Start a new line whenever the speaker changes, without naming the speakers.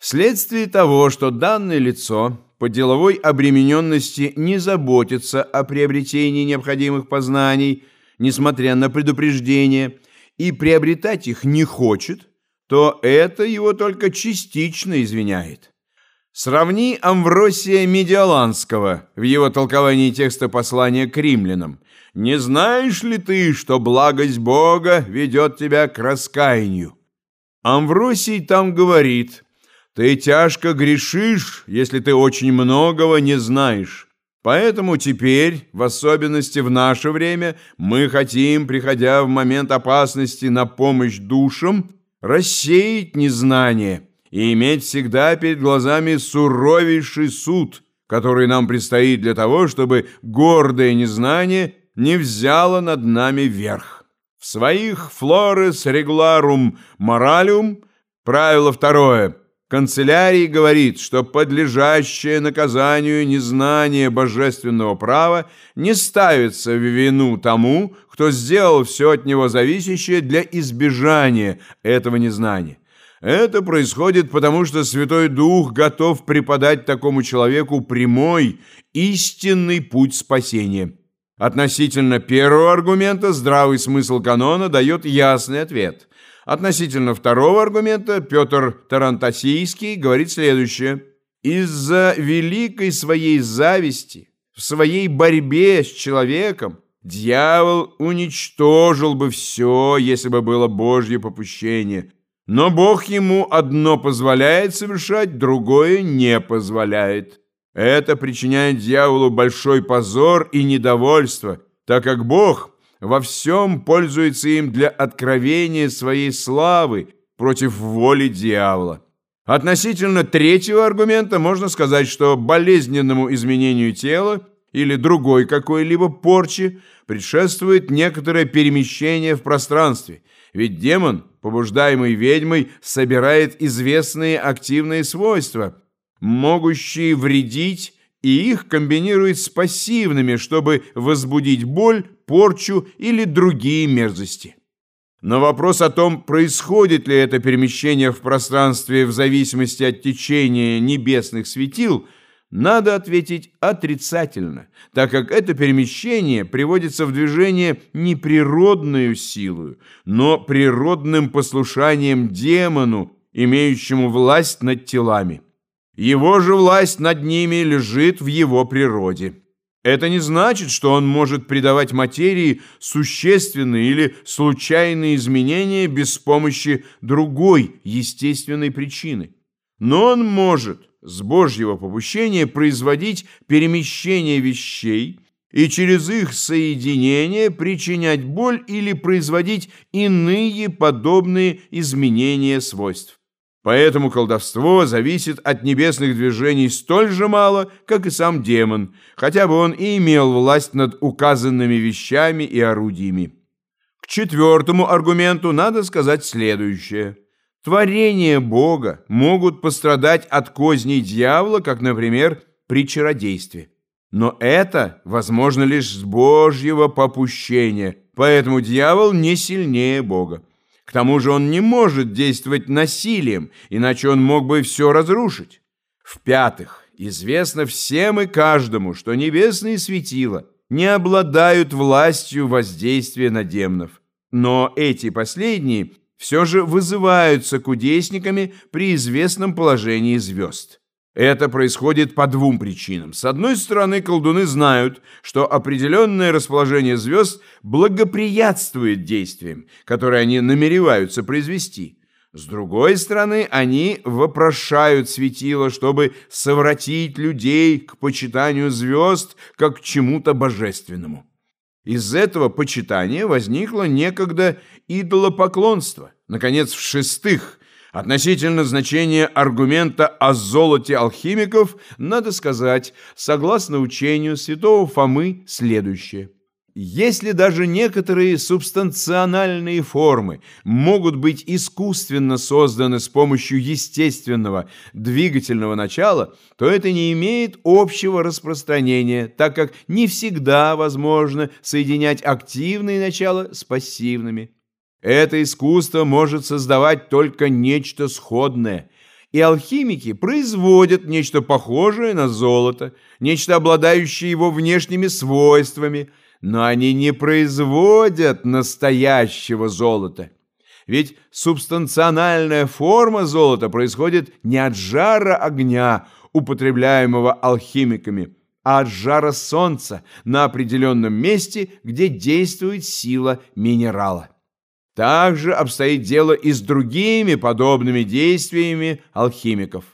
Вследствие того, что данное лицо по деловой обремененности не заботится о приобретении необходимых познаний, несмотря на предупреждение, и приобретать их не хочет, то это его только частично извиняет. Сравни Амвросия Медиаланского в его толковании текста послания к римлянам. «Не знаешь ли ты, что благость Бога ведет тебя к раскаянию?» Амвросий там говорит – ты тяжко грешишь, если ты очень многого не знаешь. Поэтому теперь, в особенности в наше время, мы хотим, приходя в момент опасности на помощь душам, рассеять незнание и иметь всегда перед глазами суровейший суд, который нам предстоит для того, чтобы гордое незнание не взяло над нами верх. В своих «Flores Regularum Moralium» правило второе – канцелярии говорит, что подлежащее наказанию незнание божественного права не ставится в вину тому, кто сделал все от него зависящее для избежания этого незнания. Это происходит потому, что Святой Дух готов преподать такому человеку прямой, истинный путь спасения. Относительно первого аргумента здравый смысл канона дает ясный ответ – Относительно второго аргумента Петр Тарантасийский говорит следующее. «Из-за великой своей зависти, в своей борьбе с человеком, дьявол уничтожил бы все, если бы было Божье попущение. Но Бог ему одно позволяет совершать, другое не позволяет. Это причиняет дьяволу большой позор и недовольство, так как Бог – во всем пользуется им для откровения своей славы против воли дьявола. Относительно третьего аргумента можно сказать, что болезненному изменению тела или другой какой-либо порчи предшествует некоторое перемещение в пространстве, ведь демон, побуждаемый ведьмой, собирает известные активные свойства, могущие вредить и их комбинирует с пассивными, чтобы возбудить боль, порчу или другие мерзости. На вопрос о том, происходит ли это перемещение в пространстве в зависимости от течения небесных светил, надо ответить отрицательно, так как это перемещение приводится в движение не природную силою, но природным послушанием демону, имеющему власть над телами. Его же власть над ними лежит в его природе. Это не значит, что он может придавать материи существенные или случайные изменения без помощи другой естественной причины. Но он может с Божьего попущения производить перемещение вещей и через их соединение причинять боль или производить иные подобные изменения свойств. Поэтому колдовство зависит от небесных движений столь же мало, как и сам демон, хотя бы он и имел власть над указанными вещами и орудиями. К четвертому аргументу надо сказать следующее. Творения Бога могут пострадать от козней дьявола, как, например, при чародействе. Но это возможно лишь с Божьего попущения, поэтому дьявол не сильнее Бога. К тому же он не может действовать насилием, иначе он мог бы все разрушить. В-пятых, известно всем и каждому, что небесные светила не обладают властью воздействия на демонов. Но эти последние все же вызываются кудесниками при известном положении звезд. Это происходит по двум причинам. С одной стороны, колдуны знают, что определенное расположение звезд благоприятствует действиям, которые они намереваются произвести. С другой стороны, они вопрошают светило, чтобы совратить людей к почитанию звезд как к чему-то божественному. Из этого почитания возникло некогда идолопоклонство. Наконец, в-шестых, Относительно значения аргумента о золоте алхимиков надо сказать, согласно учению святого Фомы, следующее. Если даже некоторые субстанциональные формы могут быть искусственно созданы с помощью естественного двигательного начала, то это не имеет общего распространения, так как не всегда возможно соединять активные начала с пассивными. Это искусство может создавать только нечто сходное, И алхимики производят нечто похожее на золото, нечто обладающее его внешними свойствами, но они не производят настоящего золота. Ведь субстанциональная форма золота происходит не от жара огня, употребляемого алхимиками, а от жара солнца на определенном месте, где действует сила минерала. Также обстоит дело и с другими подобными действиями алхимиков.